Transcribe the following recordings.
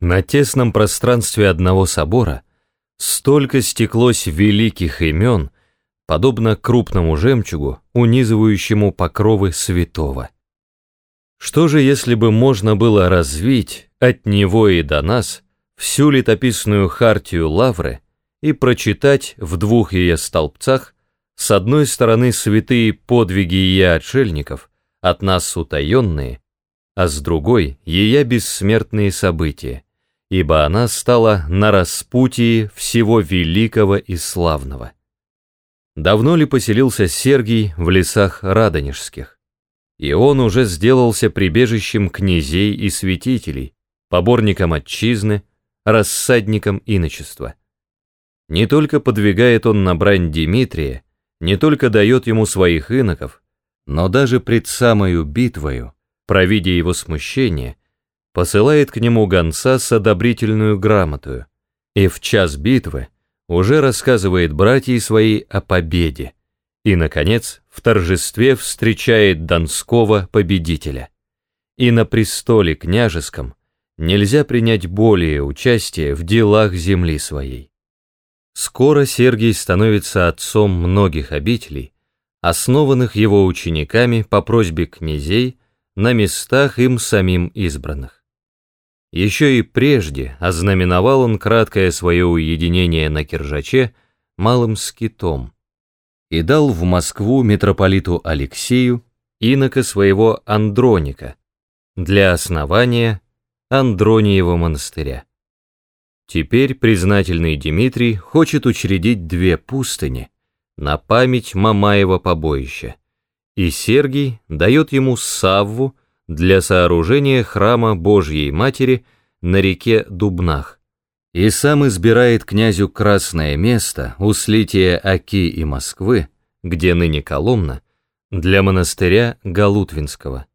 На тесном пространстве одного собора столько стеклось великих имен, подобно крупному жемчугу, унизывающему покровы святого. Что же, если бы можно было развить от него и до нас всю летописную хартию Лавры и прочитать в двух ее столбцах с одной стороны святые подвиги ее отшельников, от нас утаенные, а с другой ее бессмертные события, ибо она стала на распутии всего великого и славного. Давно ли поселился Сергий в лесах Радонежских? И он уже сделался прибежищем князей и святителей, поборником отчизны, рассадником иночества. Не только подвигает он на брань Дмитрия, не только дает ему своих иноков, но даже пред самою битвою, провидя его смущение, посылает к нему гонца с одобрительную грамотою, и в час битвы уже рассказывает братьям своей о победе, и, наконец, в торжестве встречает Донского победителя. И на престоле княжеском нельзя принять более участие в делах земли своей. Скоро Сергий становится отцом многих обителей, основанных его учениками по просьбе князей на местах им самим избранных. Еще и прежде ознаменовал он краткое свое уединение на Киржаче малым скитом и дал в Москву митрополиту Алексею инока своего Андроника для основания Андрониева монастыря. Теперь признательный Дмитрий хочет учредить две пустыни на память Мамаева побоища, и Сергий дает ему Савву для сооружения храма Божьей Матери на реке Дубнах, и сам избирает князю красное место у слития Оки и Москвы, где ныне Коломна, для монастыря Галутвинского.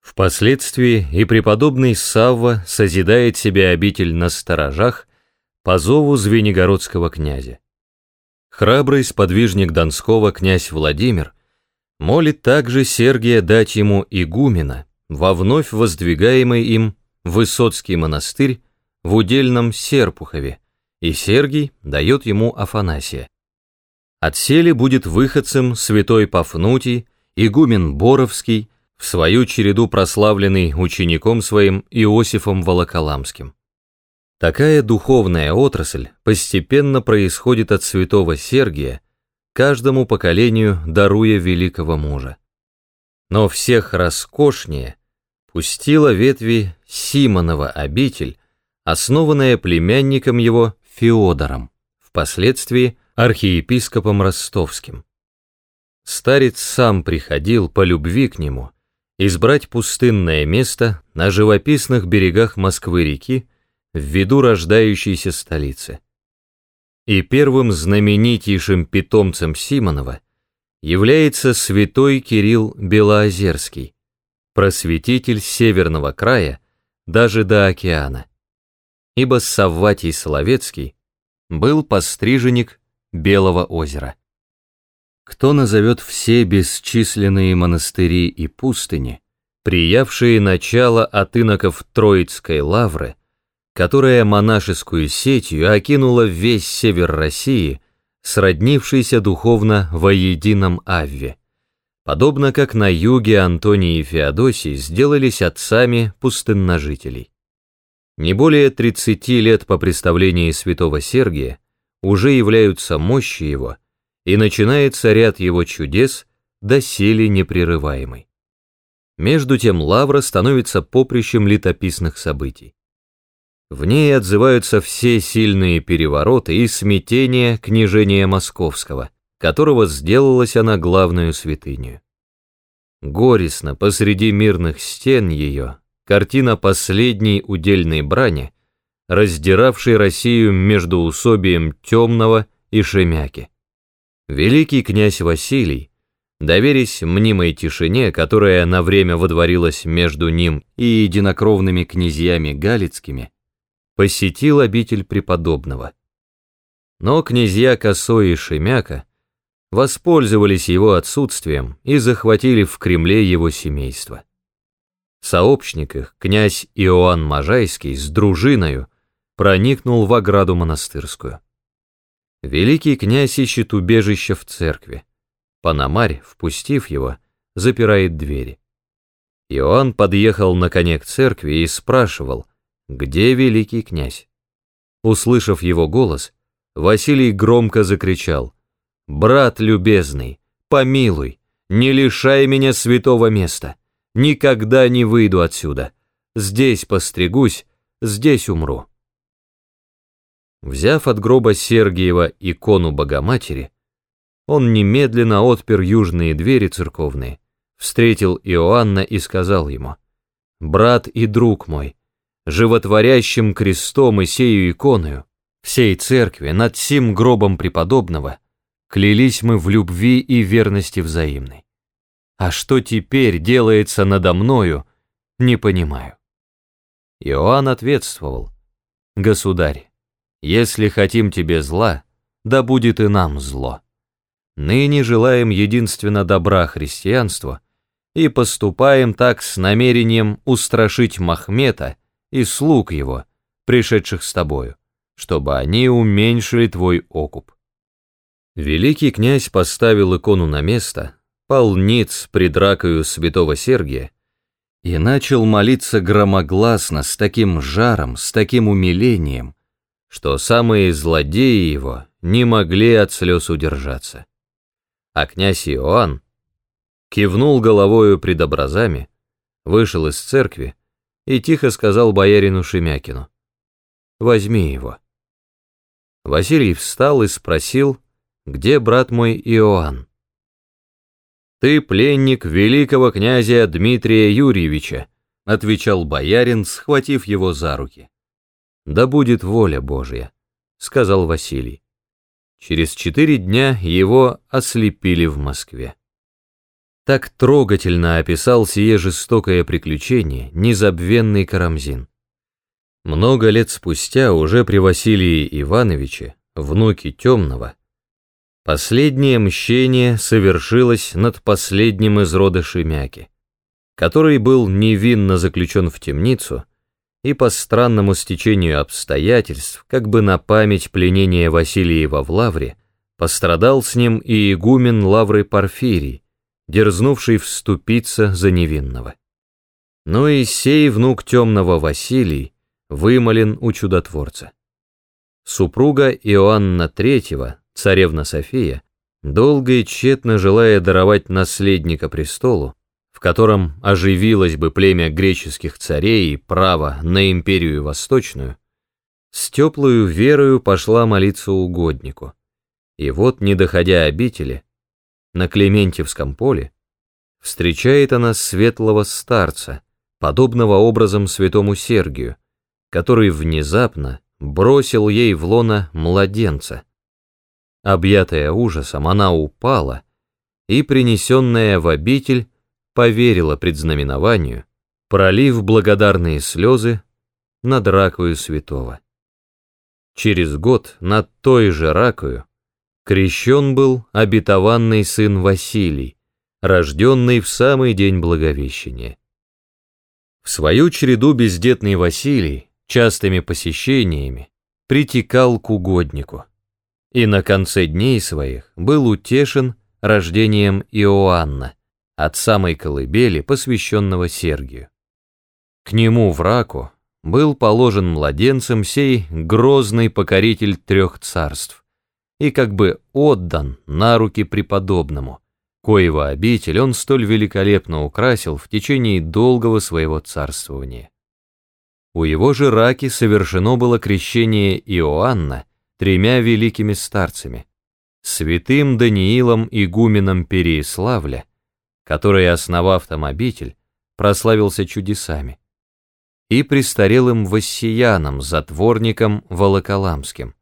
Впоследствии и преподобный Савва созидает себе обитель на сторожах по зову Звенигородского князя. Храбрый сподвижник Донского князь Владимир – молит также Сергия дать ему игумена во вновь воздвигаемый им Высоцкий монастырь в удельном Серпухове, и Сергий дает ему Афанасия. От сели будет выходцем святой Пафнутий, игумен Боровский, в свою череду прославленный учеником своим Иосифом Волоколамским. Такая духовная отрасль постепенно происходит от святого Сергия, каждому поколению даруя великого мужа. Но всех роскошнее пустила ветви Симонова обитель, основанная племянником его Феодором, впоследствии архиепископом ростовским. Старец сам приходил по любви к нему избрать пустынное место на живописных берегах Москвы-реки в виду рождающейся столицы и первым знаменитейшим питомцем Симонова является святой Кирилл Белоозерский, просветитель северного края даже до океана, ибо Савватий Соловецкий был постриженник Белого озера. Кто назовет все бесчисленные монастыри и пустыни, приявшие начало от иноков Троицкой лавры, которая монашескую сетью окинула весь север России, сроднившийся духовно воедином Авве, подобно как на юге Антоний и Феодосий сделались отцами пустынножителей. Не более 30 лет по представлении святого Сергия уже являются мощи его, и начинается ряд его чудес, доселе непрерываемый. Между тем Лавра становится поприщем летописных событий. В ней отзываются все сильные перевороты и смятения княжения Московского, которого сделалась она главную святыню. Горестно посреди мирных стен ее картина последней удельной брани, раздиравшей Россию между усобием темного и шемяки. Великий князь Василий, доверясь мнимой тишине, которая на время водворилась между ним и единокровными князьями галицкими, посетил обитель преподобного. Но князья Косой и Шемяка воспользовались его отсутствием и захватили в Кремле его семейство. Сообщник их, князь Иоанн Можайский, с дружиною проникнул в ограду монастырскую. Великий князь ищет убежище в церкви. Панамарь, впустив его, запирает двери. Иоанн подъехал на коне к церкви и спрашивал, где великий князь. Услышав его голос, Василий громко закричал, «Брат любезный, помилуй, не лишай меня святого места, никогда не выйду отсюда, здесь постригусь, здесь умру». Взяв от гроба Сергиева икону Богоматери, он немедленно отпер южные двери церковные, встретил Иоанна и сказал ему, «Брат и друг мой, животворящим крестом и сею иконою, всей церкви над сим гробом преподобного, клялись мы в любви и верности взаимной. А что теперь делается надо мною, не понимаю». Иоанн ответствовал, «Государь, если хотим тебе зла, да будет и нам зло. Ныне желаем единственно добра христианству и поступаем так с намерением устрашить Махмета и слуг его, пришедших с тобою, чтобы они уменьшили твой окуп. Великий князь поставил икону на место, полниц пред ракою святого Сергия, и начал молиться громогласно, с таким жаром, с таким умилением, что самые злодеи его не могли от слез удержаться. А князь Иоанн кивнул головою пред образами, вышел из церкви и тихо сказал боярину Шемякину, «Возьми его». Василий встал и спросил, где брат мой Иоанн. «Ты пленник великого князя Дмитрия Юрьевича», отвечал боярин, схватив его за руки. «Да будет воля Божья», — сказал Василий. Через четыре дня его ослепили в Москве. Так трогательно описал сие жестокое приключение незабвенный Карамзин. Много лет спустя, уже при Василии Ивановиче, внуке Темного, последнее мщение совершилось над последним из рода Шемяки, который был невинно заключен в темницу и по странному стечению обстоятельств, как бы на память пленения Василиева в Лавре, пострадал с ним и игумен Лавры Порфирий, дерзнувший вступиться за невинного. Но и сей внук темного Василий вымолен у чудотворца. Супруга Иоанна III, царевна София, долго и тщетно желая даровать наследника престолу, котором оживилось бы племя греческих царей и право на империю восточную, с теплую верою пошла молиться угоднику. И вот, не доходя обители, на Клементьевском поле, встречает она светлого старца, подобного образом святому Сергию, который внезапно бросил ей в лона младенца. Объятая ужасом, она упала, и, принесенная в обитель, поверила предзнаменованию, пролив благодарные слезы над ракою святого. Через год над той же ракою крещен был обетованный сын Василий, рожденный в самый день Благовещения. В свою череду бездетный Василий частыми посещениями притекал к угоднику и на конце дней своих был утешен рождением Иоанна, от самой колыбели, посвященного Сергию. К нему в раку был положен младенцем сей грозный покоритель трех царств и как бы отдан на руки преподобному, коего обитель он столь великолепно украсил в течение долгого своего царствования. У его же раки совершено было крещение Иоанна тремя великими старцами, святым Даниилом игуменом Переиславля, который, основав там обитель, прославился чудесами, и престарелым Вассияном, затворником Волоколамским,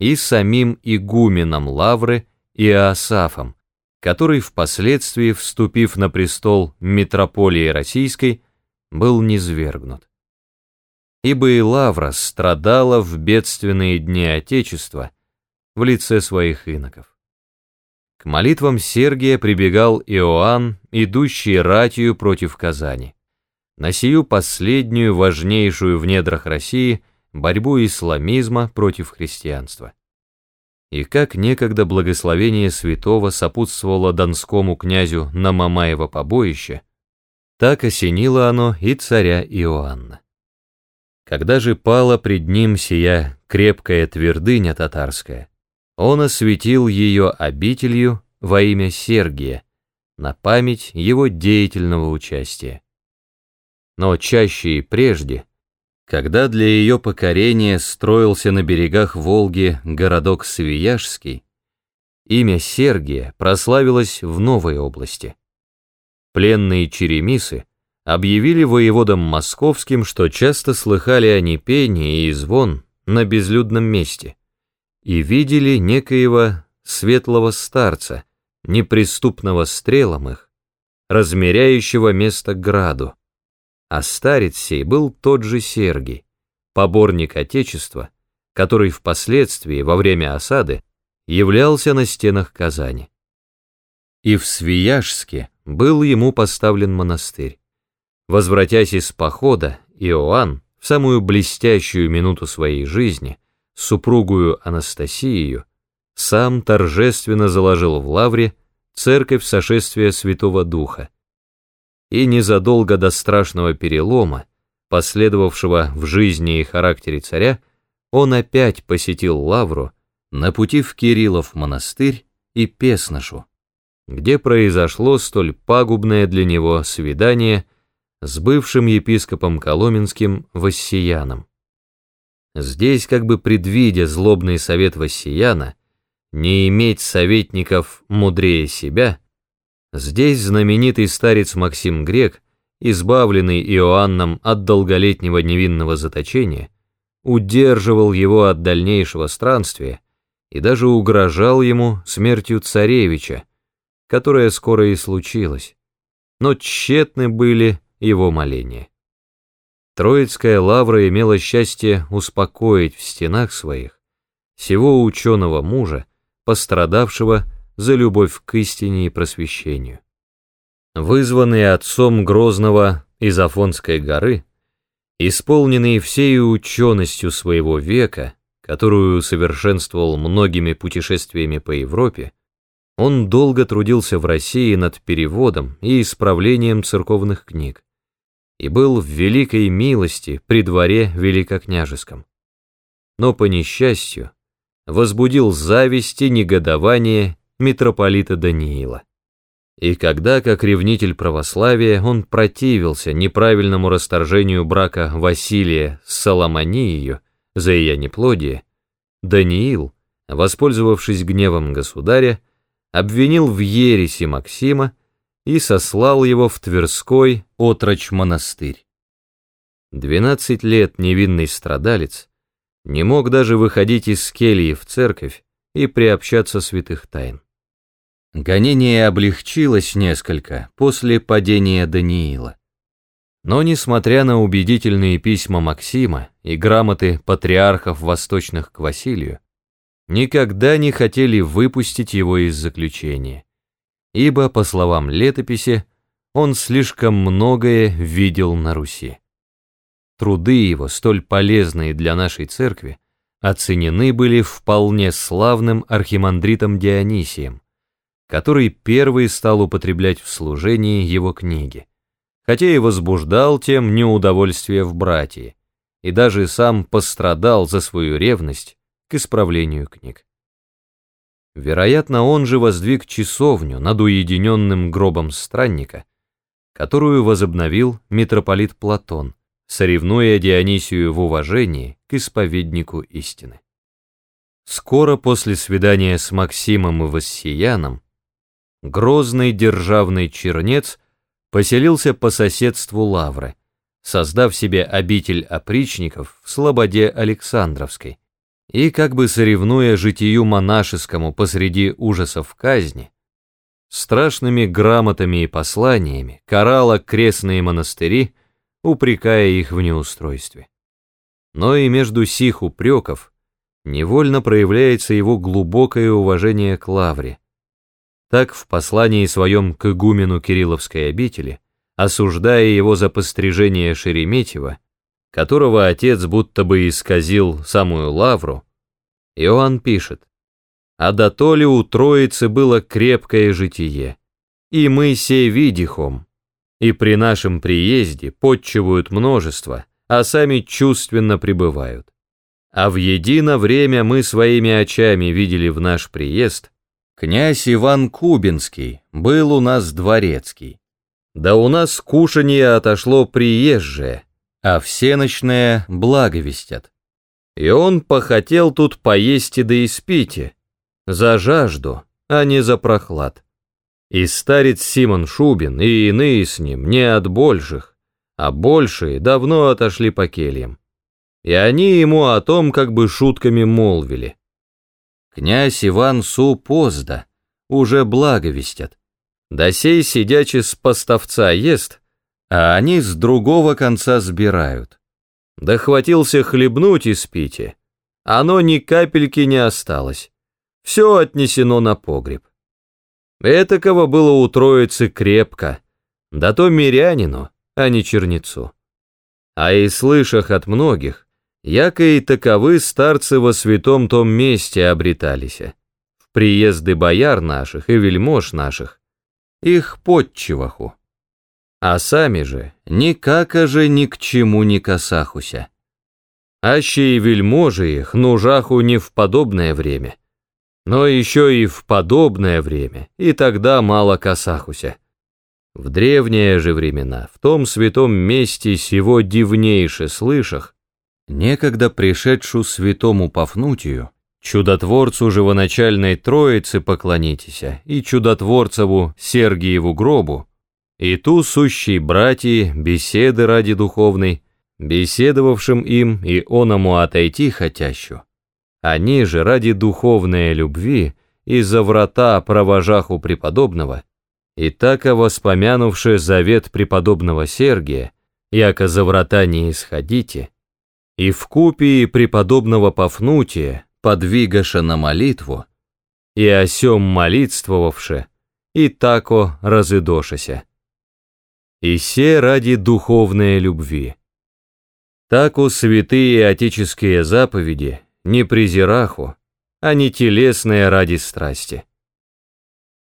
и самим игуменом Лавры Иоасафом, который впоследствии, вступив на престол метрополии Российской, был низвергнут. Ибо и Лавра страдала в бедственные дни Отечества в лице своих иноков. К молитвам Сергия прибегал Иоанн, идущий ратью против Казани. на сию последнюю, важнейшую в недрах России, борьбу исламизма против христианства. И как некогда благословение святого сопутствовало донскому князю на Мамаево побоище, так осенило оно и царя Иоанна. Когда же пала пред ним сия крепкая твердыня татарская, он осветил ее обителью во имя Сергия, на память его деятельного участия. Но чаще и прежде, когда для ее покорения строился на берегах Волги городок Свияжский, имя Сергия прославилось в новой области. Пленные черемисы объявили воеводам московским, что часто слыхали они пение и звон на безлюдном месте и видели некоего светлого старца, неприступного стрелом их, размеряющего место граду. А старец сей был тот же Сергий, поборник Отечества, который впоследствии, во время осады, являлся на стенах Казани. И в Свияжске был ему поставлен монастырь. Возвратясь из похода, Иоанн в самую блестящую минуту своей жизни, супругую Анастасию, сам торжественно заложил в лавре церковь сошествия Святого Духа. И незадолго до страшного перелома, последовавшего в жизни и характере царя, он опять посетил лавру на пути в Кириллов монастырь и Песношу, где произошло столь пагубное для него свидание с бывшим епископом Коломенским Вассияном. Здесь, как бы предвидя злобный совет Вассияна, не иметь советников мудрее себя, здесь знаменитый старец Максим Грек, избавленный Иоанном от долголетнего невинного заточения, удерживал его от дальнейшего странствия и даже угрожал ему смертью царевича, которая скоро и случилась. Но тщетны были его моления. Троицкая лавра имела счастье успокоить в стенах своих всего ученого мужа, пострадавшего за любовь к истине и просвещению. Вызванный отцом Грозного из Афонской горы, исполненный всей ученостью своего века, которую совершенствовал многими путешествиями по Европе, он долго трудился в России над переводом и исправлением церковных книг и был в великой милости при дворе великокняжеском. Но по несчастью возбудил зависть и негодование митрополита Даниила. И когда, как ревнитель православия, он противился неправильному расторжению брака Василия с Соломонией за ее неплодие, Даниил, воспользовавшись гневом государя, обвинил в ереси Максима и сослал его в Тверской отроч монастырь. Двенадцать лет невинный страдалец не мог даже выходить из кельи в церковь и приобщаться святых тайн. Гонение облегчилось несколько после падения Даниила. Но, несмотря на убедительные письма Максима и грамоты патриархов восточных к Василию, никогда не хотели выпустить его из заключения ибо, по словам летописи, он слишком многое видел на Руси. Труды его, столь полезные для нашей церкви, оценены были вполне славным архимандритом Дионисием, который первый стал употреблять в служении его книги, хотя и возбуждал тем неудовольствие в братье, и даже сам пострадал за свою ревность к исправлению книг. Вероятно, он же воздвиг часовню над уединенным гробом странника, которую возобновил митрополит Платон, соревнуя Дионисию в уважении к исповеднику истины. Скоро после свидания с Максимом и Вассияном грозный державный чернец поселился по соседству Лавры, создав себе обитель опричников в Слободе Александровской, и как бы соревнуя житию монашескому посреди ужасов казни, страшными грамотами и посланиями карала крестные монастыри, упрекая их в неустройстве. Но и между сих упреков невольно проявляется его глубокое уважение к лавре. Так в послании своем к игумену Кирилловской обители осуждая его за пострижение Шереметьева, которого отец будто бы исказил самую лавру, Иоанн пишет, «А до то ли у Троицы было крепкое житие, и мы сей видихом, и при нашем приезде подчивают множество, а сами чувственно пребывают. А в едино время мы своими очами видели в наш приезд, князь Иван Кубинский был у нас дворецкий. Да у нас кушанье отошло приезжее, а всеночное благовестят. И он похотел тут поесть и да испите, за жажду, а не за прохлад. И старец Симон Шубин и иные с ним не от больших, а большие давно отошли по кельям и они ему о том как бы шутками молвили. Князь Иван Су позда, уже благовестят. Да сей сидячи с поставца ест, а они с другого конца сбирают. Да хватился хлебнуть и спите, оно ни капельки не осталось, все отнесено на погреб. Этакого было у троицы крепко, да то мирянину, а не чернецу. А и слышах от многих, яко и таковы старцы во святом том месте обретались, в приезды бояр наших и вельмож наших, их подчиваху. А сами же никако же ни к чему не касахуся. Аще и вельможи их нужаху не в подобное время, но еще и в подобное время, и тогда мало касахуся. В древние же времена, в том святом месте сего дивнейше слышах, некогда пришедшую святому Пафнутию, чудотворцу живоначальной Троицы поклонитеся, и чудотворцеву Сергиеву гробу, и ту сущей братьи беседы ради духовной, беседовавшим им и оному отойти хотящу. Они же ради духовной любви и за врата провожаху преподобного, и так воспомянувши завет преподобного Сергия, яко за врата не исходите, и в купии преподобного Пафнутия, подвигаша на молитву, и о сем молитствовавше, и тако разыдошася. И се ради духовной любви. Тако святые отеческие заповеди не презираху, а не телесные ради страсти.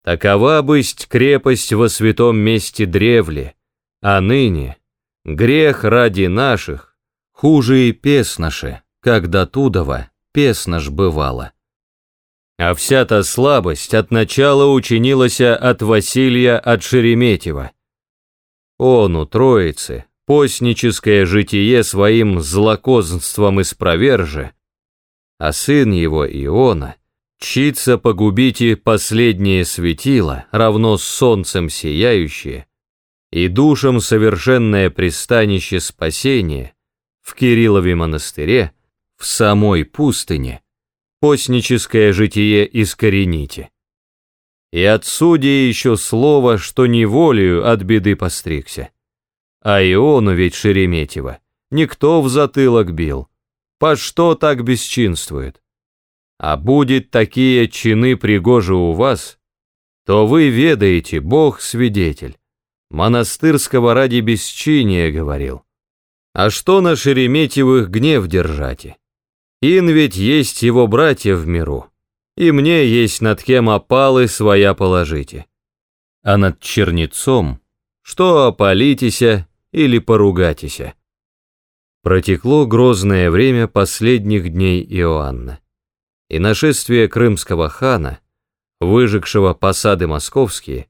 Такова бысть крепость во святом месте древле, а ныне грех ради наших, Хуже и песнаше, когда тудова песнаш бывала. А вся та слабость от начала учинилася от Василия от Шереметьева. Он у троицы, постническое житие своим злокознством испроверже, а сын его Иона, чится погубите последнее светило, равно с солнцем сияющее, и душам совершенное пристанище спасения, в Кириллове монастыре, в самой пустыне, постническое житие искорените. И от судей еще слово, что неволею от беды постригся. А Иону ведь Шереметьева никто в затылок бил. По что так бесчинствует? А будет такие чины пригожи у вас, то вы ведаете, Бог свидетель. Монастырского ради бесчиния говорил. А что на Шереметьевых гнев держати? Ин ведь есть его братья в миру, и мне есть над кем опалы своя положите. А над чернецом, что опалитеся или поругатися. Протекло грозное время последних дней Иоанна, и нашествие крымского хана, выжигшего посады московские,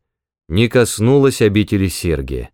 не коснулось обители Сергия.